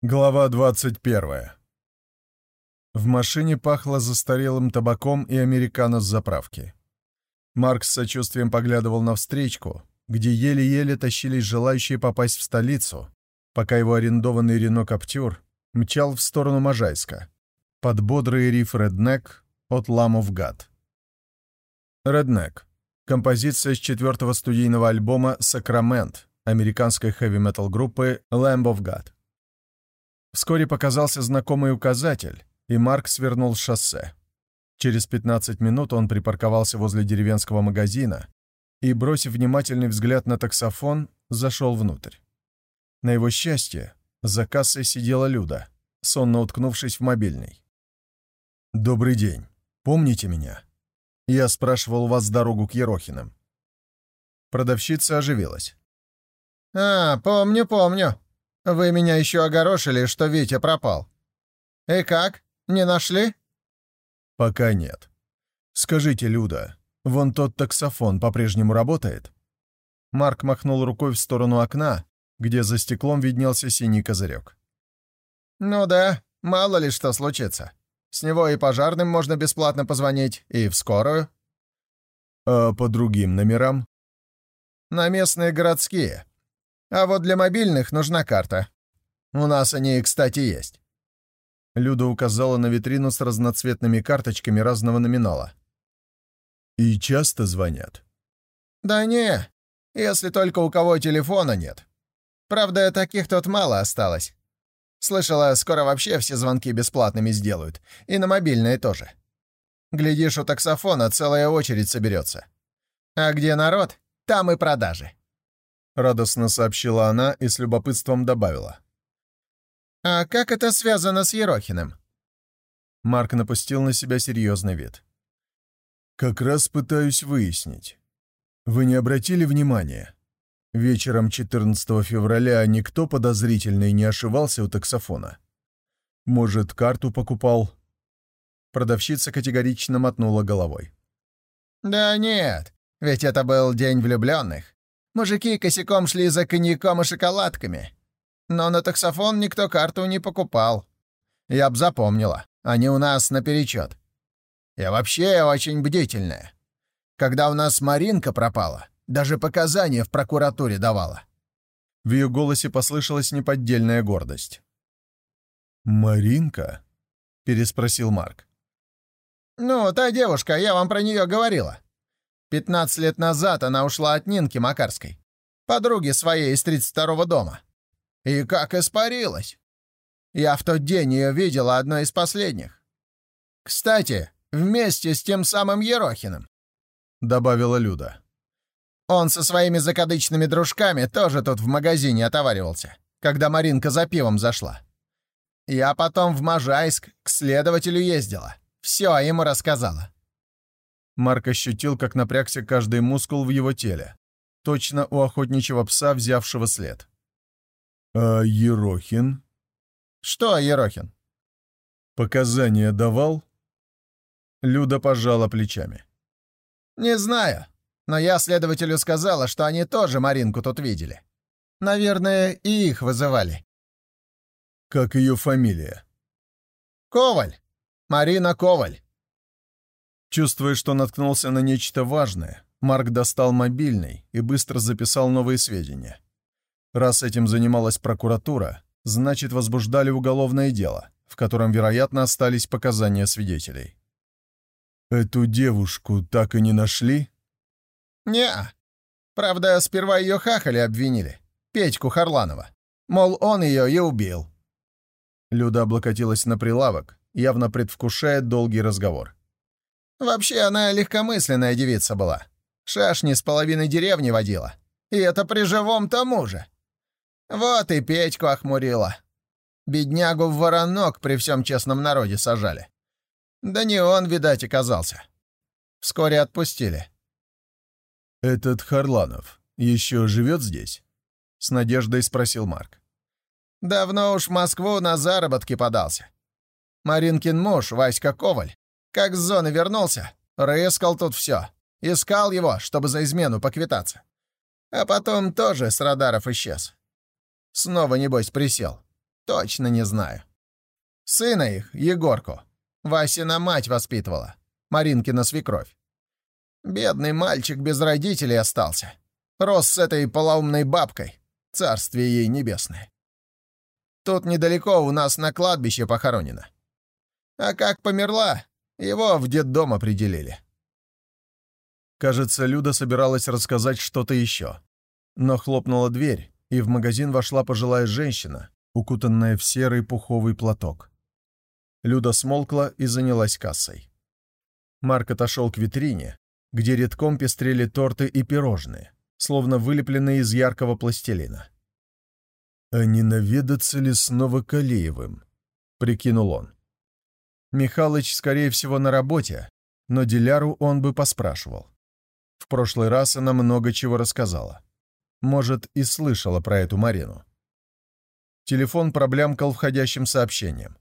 Глава 21. В машине пахло застарелым табаком и американо с заправки. Марк с сочувствием поглядывал на встречку, где еле-еле тащились желающие попасть в столицу, пока его арендованный Рено Каптюр мчал в сторону Можайска, под бодрый риф «Реднек» от «Ламов Гад». «Реднек» — композиция с четвертого студийного альбома «Сакрамент» американской хэви-метал группы «Lamb of God». Вскоре показался знакомый указатель, и Марк свернул с шоссе. Через 15 минут он припарковался возле деревенского магазина и, бросив внимательный взгляд на таксофон, зашел внутрь. На его счастье, за кассой сидела Люда, сонно уткнувшись в мобильный. «Добрый день. Помните меня?» Я спрашивал вас дорогу к Ерохиным. Продавщица оживилась. «А, помню, помню. Вы меня еще огорошили, что Витя пропал. И как? Не нашли?» «Пока нет. Скажите, Люда, вон тот таксофон по-прежнему работает?» Марк махнул рукой в сторону окна, где за стеклом виднелся синий козырек. «Ну да, мало ли что случится. С него и пожарным можно бесплатно позвонить, и в скорую». «А по другим номерам?» «На местные городские. А вот для мобильных нужна карта. У нас они, кстати, есть». Люда указала на витрину с разноцветными карточками разного номинала. «И часто звонят?» «Да не, если только у кого телефона нет. Правда, таких тут мало осталось. Слышала, скоро вообще все звонки бесплатными сделают. И на мобильные тоже. Глядишь, у таксофона целая очередь соберется. А где народ, там и продажи. Радостно сообщила она и с любопытством добавила. «А как это связано с Ерохиным?» Марк напустил на себя серьезный вид. «Как раз пытаюсь выяснить. Вы не обратили внимания? Вечером 14 февраля никто подозрительный не ошивался у таксофона. Может, карту покупал?» Продавщица категорично мотнула головой. «Да нет, ведь это был день влюбленных. Мужики косяком шли за коньяком и шоколадками. Но на таксофон никто карту не покупал. Я б запомнила, они у нас наперечет. Я вообще очень бдительная. Когда у нас Маринка пропала, даже показания в прокуратуре давала. В ее голосе послышалась неподдельная гордость. «Маринка?» — переспросил Марк. «Ну, та девушка, я вам про нее говорила. Пятнадцать лет назад она ушла от Нинки Макарской, подруги своей из 32-го дома. И как испарилась. Я в тот день ее видела одной из последних. Кстати, вместе с тем самым Ерохиным», — добавила Люда. Он со своими закадычными дружками тоже тут в магазине отоваривался, когда Маринка за пивом зашла. Я потом в Можайск к следователю ездила. Все ему рассказала. Марк ощутил, как напрягся каждый мускул в его теле. Точно у охотничьего пса, взявшего след. «А Ерохин?» «Что Ерохин?» «Показания давал?» Люда пожала плечами. «Не знаю. Но я следователю сказала, что они тоже Маринку тут видели. Наверное, и их вызывали. Как ее фамилия? Коваль. Марина Коваль. Чувствуя, что наткнулся на нечто важное, Марк достал мобильный и быстро записал новые сведения. Раз этим занималась прокуратура, значит, возбуждали уголовное дело, в котором, вероятно, остались показания свидетелей. «Эту девушку так и не нашли?» не Правда, сперва ее хахали обвинили. Петьку Харланова. Мол, он ее и убил. Люда облокотилась на прилавок, явно предвкушая долгий разговор. Вообще, она легкомысленная девица была. Шашни с половиной деревни водила. И это при живом тому же. Вот и Петьку охмурила. Беднягу в воронок при всем честном народе сажали. Да не он, видать, оказался. Вскоре отпустили. «Этот Харланов еще живет здесь?» — с надеждой спросил Марк. «Давно уж в Москву на заработки подался. Маринкин муж, Васька Коваль, как с зоны вернулся, рыскал тут все. Искал его, чтобы за измену поквитаться. А потом тоже с радаров исчез. Снова, небось, присел. Точно не знаю. Сына их, Егорку, Васина мать воспитывала, Маринкина свекровь. Бедный мальчик без родителей остался. Рос с этой полоумной бабкой, царствие ей небесное. Тут недалеко у нас на кладбище похоронено. А как померла, его в детдом определили. Кажется, Люда собиралась рассказать что-то еще. Но хлопнула дверь, и в магазин вошла пожилая женщина, укутанная в серый пуховый платок. Люда смолкла и занялась кассой. Марк отошел к витрине, где редком пестрели торты и пирожные, словно вылепленные из яркого пластилина. «А не наведаться ли снова Калеевым?» — прикинул он. Михалыч, скорее всего, на работе, но Диляру он бы поспрашивал. В прошлый раз она много чего рассказала. Может, и слышала про эту Марину. Телефон проблямкал входящим сообщением.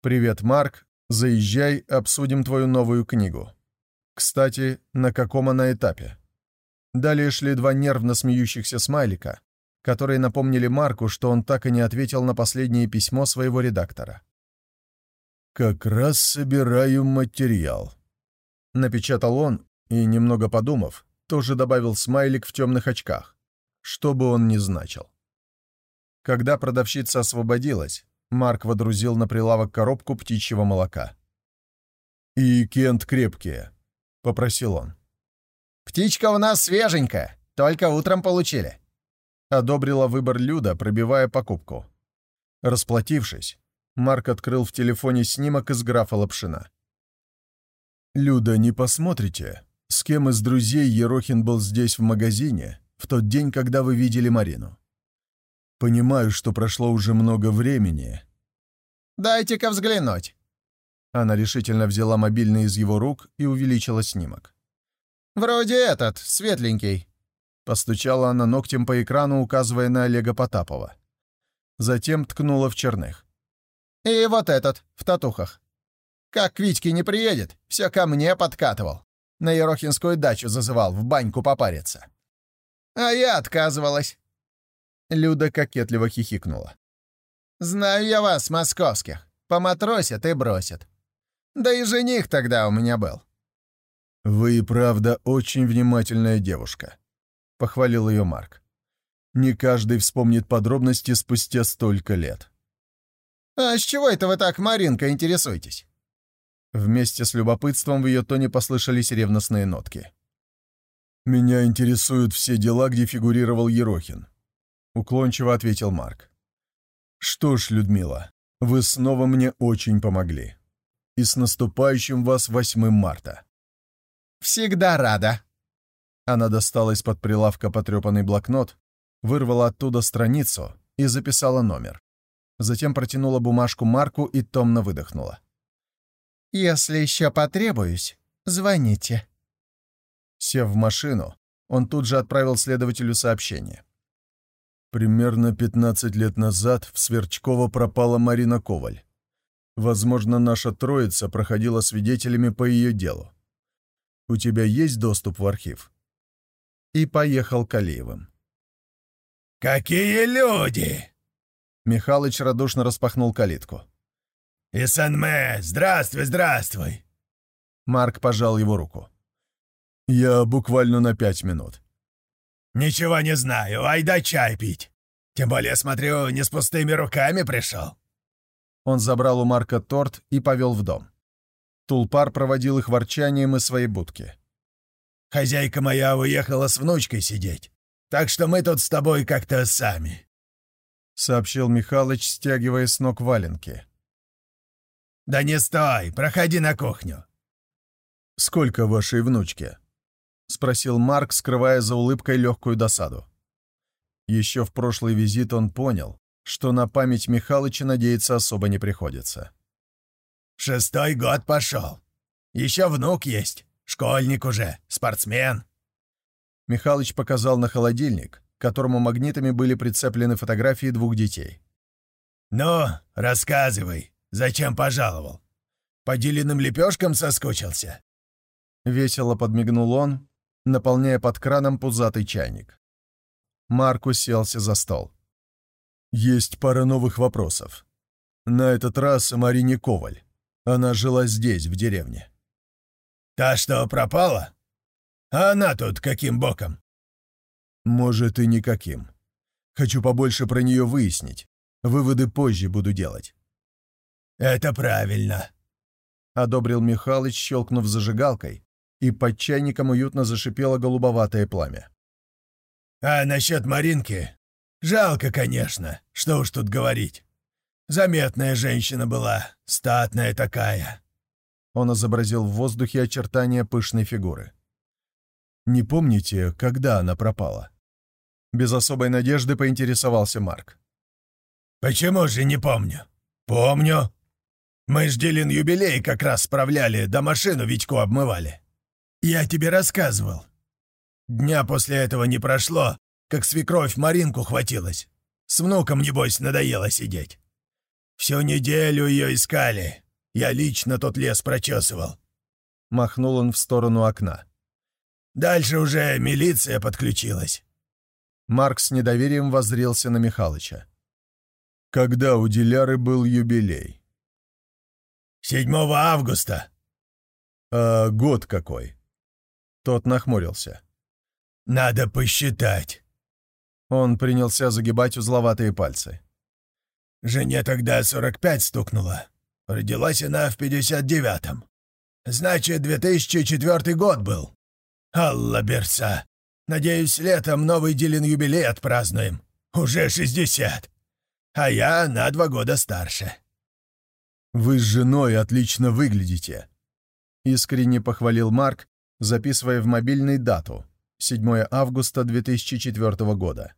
«Привет, Марк. Заезжай, обсудим твою новую книгу. Кстати, на каком она этапе?» Далее шли два нервно смеющихся смайлика, которые напомнили Марку, что он так и не ответил на последнее письмо своего редактора. «Как раз собираю материал», — напечатал он и, немного подумав, тоже добавил смайлик в темных очках, что бы он ни значил. Когда продавщица освободилась, Марк водрузил на прилавок коробку птичьего молока. «И Кент крепкие», — попросил он. «Птичка у нас свеженькая, только утром получили», — одобрила выбор Люда, пробивая покупку. Расплатившись, Марк открыл в телефоне снимок из графа Лапшина. «Люда, не посмотрите, с кем из друзей Ерохин был здесь в магазине в тот день, когда вы видели Марину? Понимаю, что прошло уже много времени». «Дайте-ка взглянуть». Она решительно взяла мобильный из его рук и увеличила снимок. «Вроде этот, светленький». Постучала она ногтем по экрану, указывая на Олега Потапова. Затем ткнула в черных. И вот этот, в татухах. Как к Витьке не приедет, все ко мне подкатывал. На Ерохинскую дачу зазывал в баньку попариться. А я отказывалась. Люда кокетливо хихикнула. «Знаю я вас, московских. Поматросят и бросят. Да и жених тогда у меня был». «Вы правда очень внимательная девушка», — похвалил ее Марк. «Не каждый вспомнит подробности спустя столько лет». «А с чего это вы так, Маринка, интересуетесь?» Вместе с любопытством в ее тоне послышались ревностные нотки. «Меня интересуют все дела, где фигурировал Ерохин», — уклончиво ответил Марк. «Что ж, Людмила, вы снова мне очень помогли. И с наступающим вас 8 марта». «Всегда рада». Она достала из-под прилавка потрепанный блокнот, вырвала оттуда страницу и записала номер затем протянула бумажку Марку и томно выдохнула. «Если еще потребуюсь, звоните». Сев в машину, он тут же отправил следователю сообщение. Примерно 15 лет назад в Сверчково пропала Марина Коваль. Возможно, наша троица проходила свидетелями по ее делу. У тебя есть доступ в архив?» И поехал к Алиевым. «Какие люди!» Михалыч радушно распахнул калитку. «Исанме, здравствуй, здравствуй!» Марк пожал его руку. «Я буквально на пять минут». «Ничего не знаю, айда чай пить. Тем более, смотрю, не с пустыми руками пришел». Он забрал у Марка торт и повел в дом. Тулпар проводил их ворчанием из своей будки. «Хозяйка моя уехала с внучкой сидеть, так что мы тут с тобой как-то сами. — сообщил Михалыч, стягивая с ног валенки. «Да не стой! Проходи на кухню!» «Сколько вашей внучке?» — спросил Марк, скрывая за улыбкой легкую досаду. Еще в прошлый визит он понял, что на память Михалыча надеяться особо не приходится. «Шестой год пошел. Еще внук есть. Школьник уже, спортсмен». Михалыч показал на холодильник, к которому магнитами были прицеплены фотографии двух детей. «Ну, рассказывай, зачем пожаловал? По деленным лепешкам соскучился?» Весело подмигнул он, наполняя под краном пузатый чайник. Марк уселся за стол. Есть пара новых вопросов. На этот раз Марине Коваль. Она жила здесь, в деревне. Та, что пропала? А она тут каким боком? Может, и никаким. Хочу побольше про нее выяснить. Выводы позже буду делать. Это правильно. Одобрил Михалыч, щелкнув зажигалкой, и под чайником уютно зашипело голубоватое пламя. А насчет Маринки? Жалко, конечно, что уж тут говорить. Заметная женщина была, статная такая. Он изобразил в воздухе очертания пышной фигуры. «Не помните, когда она пропала?» Без особой надежды поинтересовался Марк. «Почему же не помню? Помню. Мы ж Делин юбилей как раз справляли, да машину Витьку обмывали. Я тебе рассказывал. Дня после этого не прошло, как свекровь Маринку хватилась. С внуком, небось, надоело сидеть. Всю неделю ее искали. Я лично тот лес прочесывал. Махнул он в сторону окна. Дальше уже милиция подключилась. Марк с недоверием воззрелся на Михалыча. Когда у Диляры был юбилей? 7 августа. А год какой? Тот нахмурился. Надо посчитать. Он принялся загибать узловатые пальцы. Жене тогда 45 стукнуло. Родилась она в 59-м. Значит, 2004 год был. Алла Берса. Надеюсь, летом новый Дилин юбилей отпразднуем. Уже 60. А я на два года старше. «Вы с женой отлично выглядите», — искренне похвалил Марк, записывая в мобильный дату 7 августа 2004 года.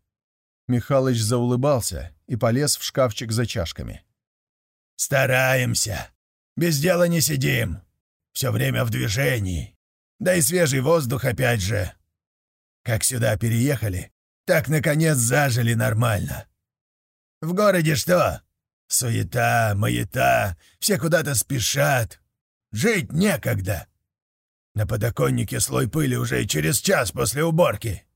Михалыч заулыбался и полез в шкафчик за чашками. «Стараемся. Без дела не сидим. Все время в движении. Да и свежий воздух опять же. Как сюда переехали, так, наконец, зажили нормально. В городе что? Суета, маята, все куда-то спешат. Жить некогда. На подоконнике слой пыли уже через час после уборки.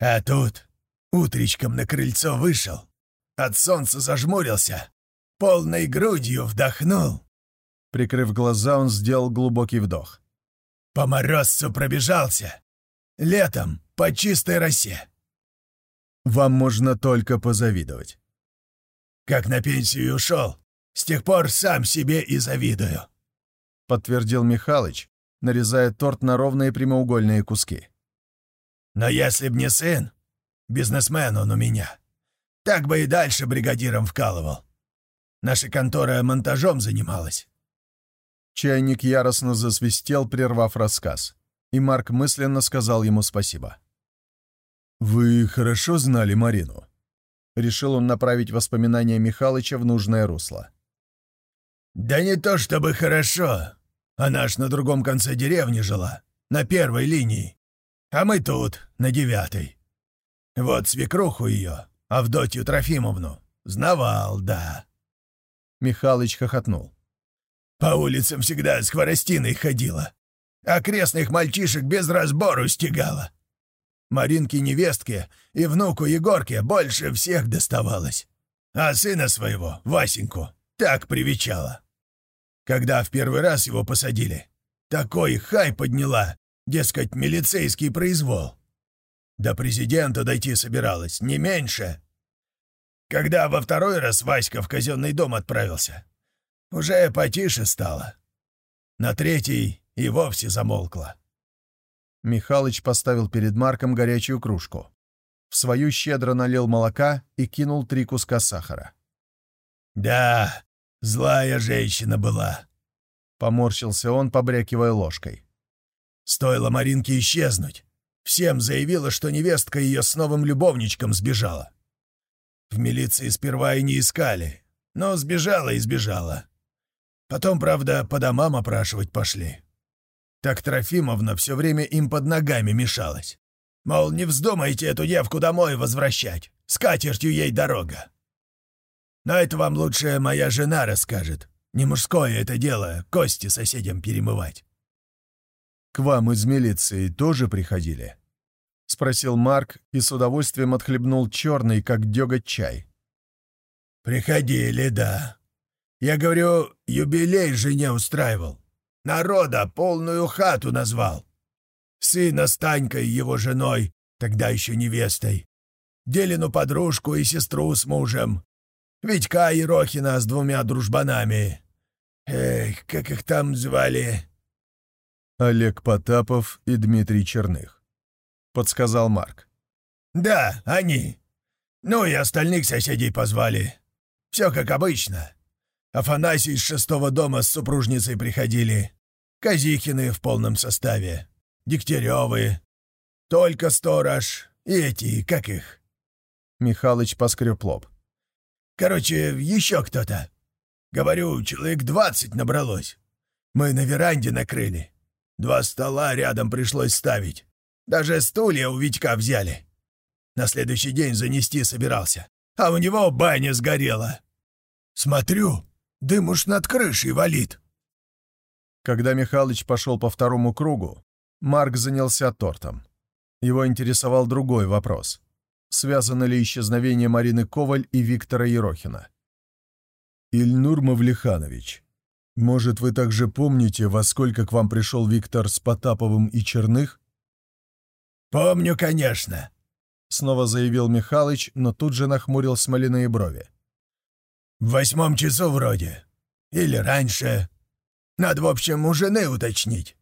А тут утречком на крыльцо вышел, от солнца зажмурился, полной грудью вдохнул. Прикрыв глаза, он сделал глубокий вдох. По морозцу пробежался. Летом по чистой росе. Вам можно только позавидовать. Как на пенсию ушел, с тех пор сам себе и завидую. Подтвердил Михалыч, нарезая торт на ровные прямоугольные куски. «Но если б не сын, бизнесмен он у меня, так бы и дальше бригадиром вкалывал. Наша контора монтажом занималась». Чайник яростно засвистел, прервав рассказ, и Марк мысленно сказал ему спасибо. «Вы хорошо знали Марину?» Решил он направить воспоминания Михалыча в нужное русло. «Да не то чтобы хорошо, она ж на другом конце деревни жила, на первой линии. А мы тут, на девятой. Вот свекруху ее, Авдотью Трофимовну, знавал, да». Михалыч хохотнул. «По улицам всегда с хворостиной ходила. Окрестных мальчишек без разбору стегала. Маринке-невестке и внуку Егорке больше всех доставалось. А сына своего, Васеньку, так привечала. Когда в первый раз его посадили, такой хай подняла, дескать, милицейский произвол. До президента дойти собиралась, не меньше. Когда во второй раз Васька в казенный дом отправился, уже потише стало. На третий и вовсе замолкла. Михалыч поставил перед Марком горячую кружку. В свою щедро налил молока и кинул три куска сахара. «Да, Злая женщина была. Поморщился он, побрякивая ложкой. Стоило Маринке исчезнуть. Всем заявила, что невестка ее с новым любовничком сбежала. В милиции сперва и не искали, но сбежала и сбежала. Потом, правда, по домам опрашивать пошли. Так Трофимовна все время им под ногами мешалась. Мол, не вздумайте эту девку домой возвращать, с катертью ей дорога. Но это вам лучше моя жена расскажет. Не мужское это дело, кости соседям перемывать». «К вам из милиции тоже приходили?» — спросил Марк и с удовольствием отхлебнул черный, как деготь чай. «Приходили, да. Я говорю, юбилей жене устраивал. Народа полную хату назвал. Сына с Танькой, его женой, тогда еще невестой. Делину подружку и сестру с мужем. Витька Ерохина с двумя дружбанами. Эх, как их там звали?» «Олег Потапов и Дмитрий Черных», — подсказал Марк. «Да, они. Ну и остальных соседей позвали. Все как обычно. Афанасий из шестого дома с супружницей приходили. Казихины в полном составе. Дегтяревы. Только сторож. И эти, как их?» Михалыч поскреб лоб. «Короче, еще кто-то. Говорю, человек двадцать набралось. Мы на веранде накрыли. Два стола рядом пришлось ставить. Даже стулья у Витька взяли. На следующий день занести собирался. А у него баня сгорела. Смотрю, дым уж над крышей валит. Когда Михалыч пошел по второму кругу, Марк занялся тортом. Его интересовал другой вопрос. Связано ли исчезновение Марины Коваль и Виктора Ерохина? «Ильнур Мавлиханович, может, вы также помните, во сколько к вам пришел Виктор с Потаповым и Черных?» «Помню, конечно», — снова заявил Михалыч, но тут же нахмурил смоляные брови. «В восьмом часу вроде. Или раньше. Надо, в общем, у жены уточнить.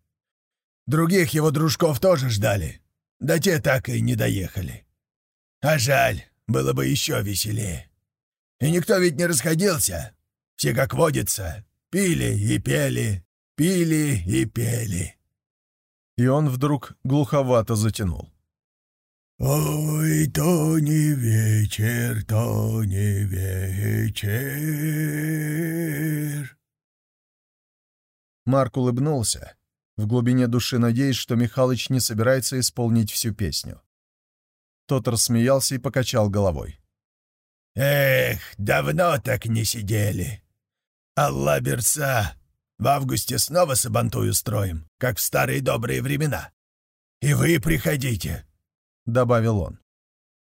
Других его дружков тоже ждали. Да те так и не доехали. А жаль, было бы еще веселее. И никто ведь не расходился. Все, как водится, пили и пели, пили и пели. И он вдруг глуховато затянул. «Ой, то не вечер, то не вечер». Марк улыбнулся, в глубине души надеясь, что Михалыч не собирается исполнить всю песню. Тот рассмеялся и покачал головой. «Эх, давно так не сидели. Алла берца, в августе снова сабантую строим, как в старые добрые времена. И вы приходите, — добавил он.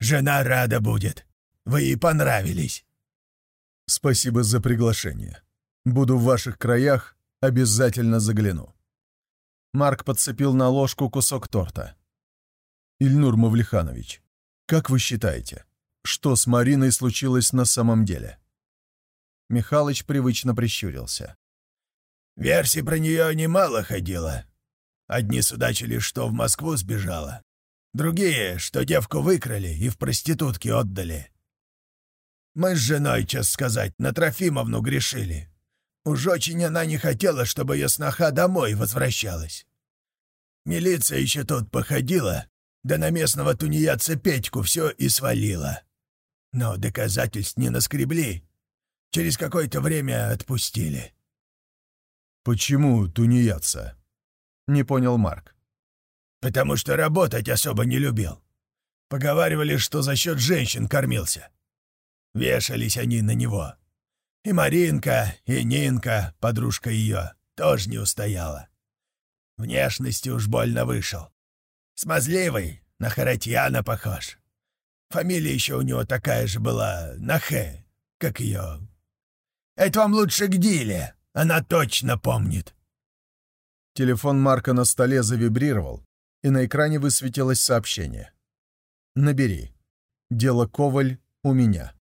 «Жена рада будет. Вы ей понравились». «Спасибо за приглашение. Буду в ваших краях, обязательно загляну». Марк подцепил на ложку кусок торта. «Ильнур Мавлиханович, как вы считаете, что с Мариной случилось на самом деле?» Михалыч привычно прищурился. «Версий про нее немало ходило. Одни судачили, что в Москву сбежала, Другие, что девку выкрали и в проститутки отдали. Мы с женой, честно сказать, на Трофимовну грешили. Уж очень она не хотела, чтобы ее сноха домой возвращалась. Милиция еще тут походила, да на местного тунеядца Петьку все и свалила. Но доказательств не наскребли. Через какое-то время отпустили. «Почему тунеядца?» — не понял Марк потому что работать особо не любил. Поговаривали, что за счет женщин кормился. Вешались они на него. И Маринка, и Нинка, подружка ее, тоже не устояла. Внешности уж больно вышел. Смазливый, на Харатьяна похож. Фамилия еще у него такая же была, Нахе, как ее. Это вам лучше к Диле, она точно помнит. Телефон Марка на столе завибрировал, и на экране высветилось сообщение. «Набери. Дело Коваль у меня».